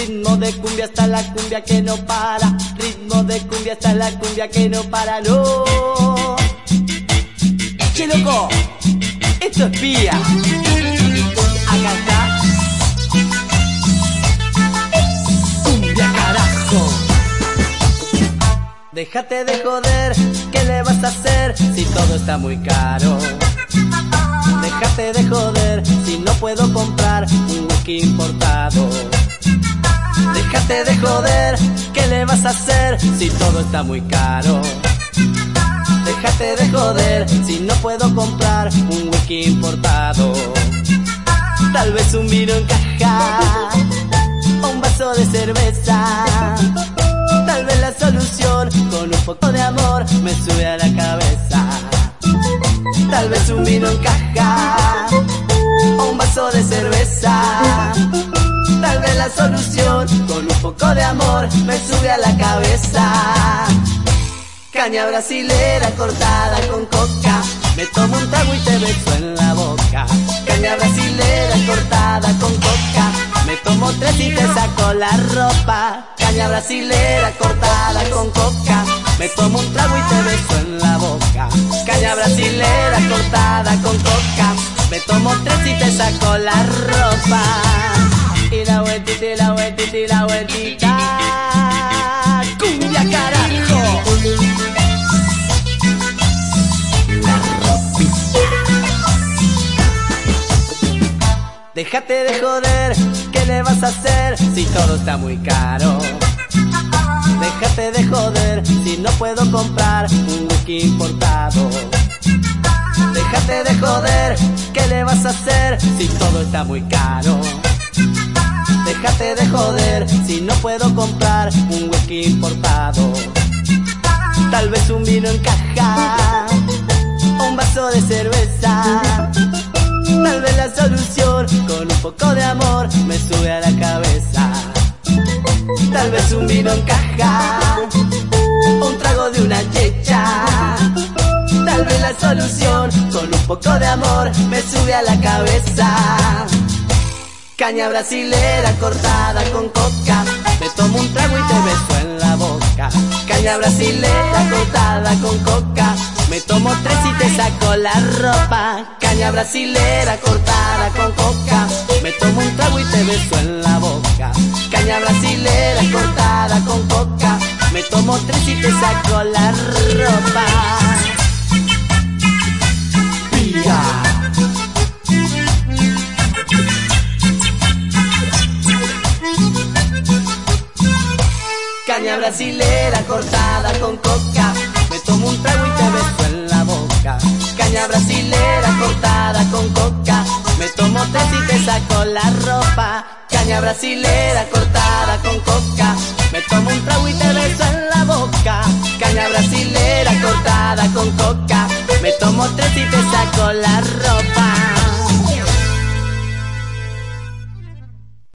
Ritmo de cumbia hasta la cumbia que no para. Ritmo de cumbia hasta la cumbia que no para, no. Che loco, esto es pía. Acá está. Cumbia carajo. Déjate de joder, ¿qué le vas a hacer si todo está muy caro? Déjate de joder si no puedo comprar un whisky importado. Déjate de joder, ¿qué le vas a hacer si todo está muy caro? Déjate de joder si no puedo comprar un whisky importado. Tal vez un vino en caja o un vaso de cerveza. Tal vez la solución con un poco de amor me sube a la cabeza. Tal vez un vino en caja o un vaso de cerveza. Tal vez la solución con un poco de amor me sube a la cabeza. Caña brasilera cortada con coca. Me tomo un trago y te beso en la boca. Caña brasilera cortada con coca. Me tomo tres y te saco la ropa. Caña brasilera cortada con coca. Me tomo un trago y te beso en la boca. Caña brasilera cortada con coca. Me tomo tres y te saco la ropa. La vueltita. Cumbia carajo. Déjate de joder, ¿qué le vas a hacer si todo está muy caro? Déjate de joder si no puedo comprar un whisky importado. Déjate de joder, ¿qué le vas a hacer si todo está muy caro? Déjate de joder si no puedo comprar un whisky importado. Tal vez un vino en caja un vaso de cerveza. Tal vez la solución con un poco de amor me sube a la cabeza. Tal vez un vino en caja, un trago de una checha. Tal vez la solución con un poco de amor me sube a la cabeza. Caña brasilera cortada con coca. Me tomo un trago y te beso en la boca. Caña brasilera cortada con coca. Me tomo tres y te saco la ropa. Caña brasilera cortada con coca. Me tomo un trago y te beso en la boca. Caña brasilera cortada con coca. Me tomo tres y te saco la ropa. Caña brasilera cortada con coca. Me tomo un trago y te beso en la boca. Caña brasilera cortada con coca. Me tomo tres y te saco la ropa. Caña brasilera cortada con coca. Me tomo un trago y te beso en la boca. Caña brasilera cortada con coca. Me tomo tres y te saco la